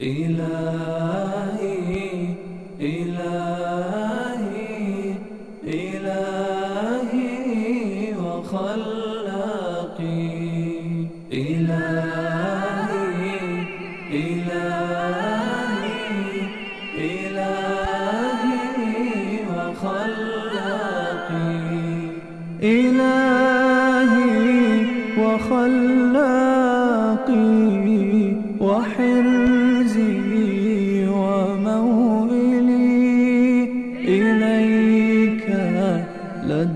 إلهي إلهي إلهي وخلاقي. إلهي إلهي إلهي وخلاقي. إلهي وخلاقي وحرزي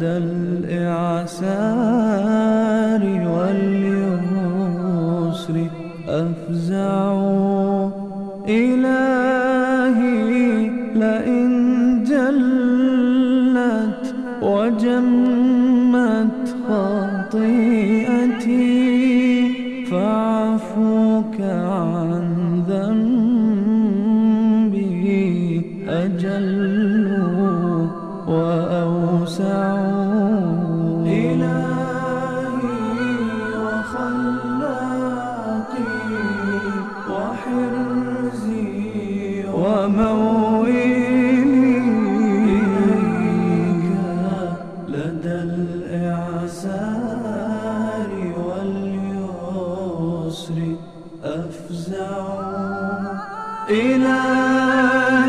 لدى الإعسار واليسر أفزع إلهي لئن جلت وجمت خطيئتي فاعفوك عن وموئلي لدى الإعسار واليسر أفزع إلهي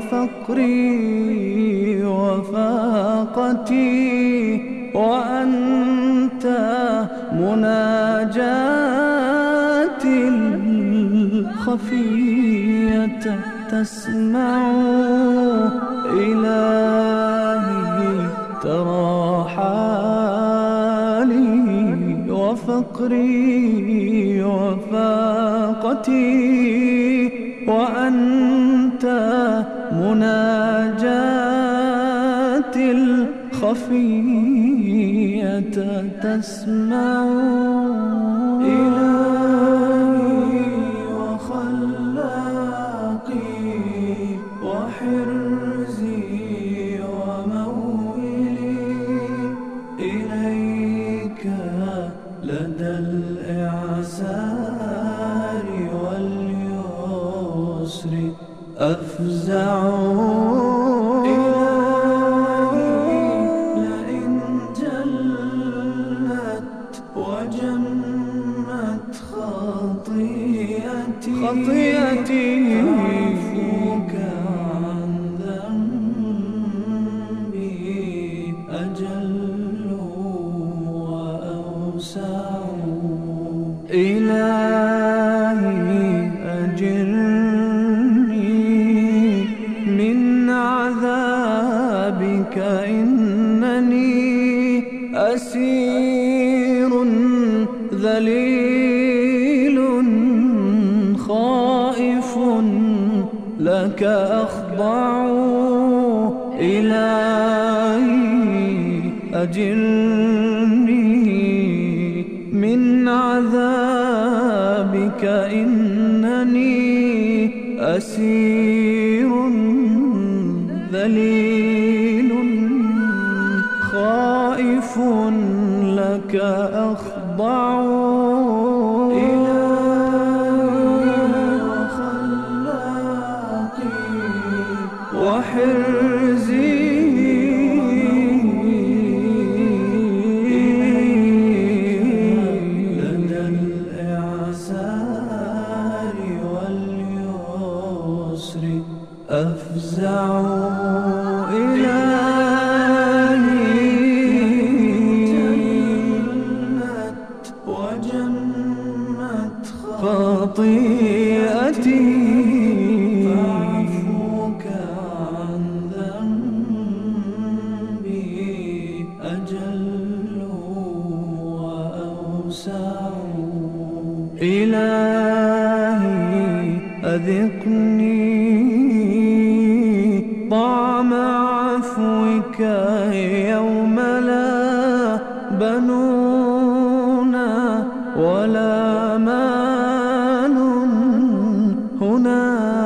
وفقري وفاقتي وأنت مناجاتي الخفية تسمع إلهي ترى حالي وفقري وفاقتي وأنت مناجاتي الخفية تسمع إلهي وخلاقي وحرزي وموئلي إليك لدى الإعسار واليسر. أفزع لك أخضع إلهي أجرني من عذابك إنني أسير ذليل خائف لك أخضع. وحرزي لدى الإعسار واليسر أفزع ذقني طعم عفوك يوم لا بنونا ولا مال هناك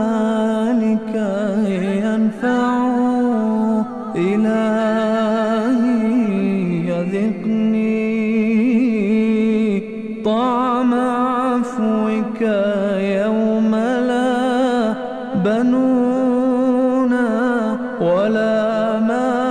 لا بنون ولا مال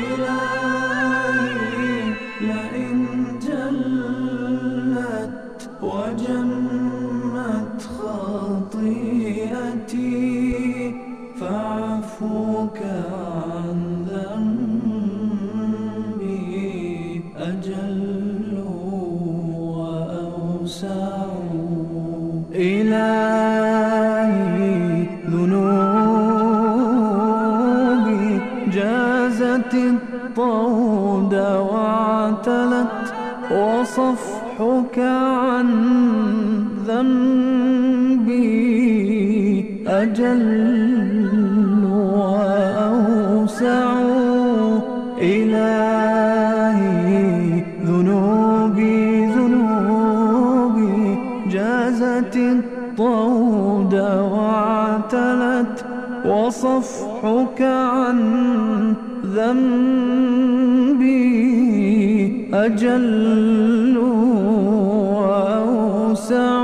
إلهي لئن جلت وجمت خطيئتي. وصفحك عن ذنبي أجل وأوسع إلهي. ذنوبي ذنوبي جازت الطود واعتلت. وصفحك عن ذنبي أجل وأوسع.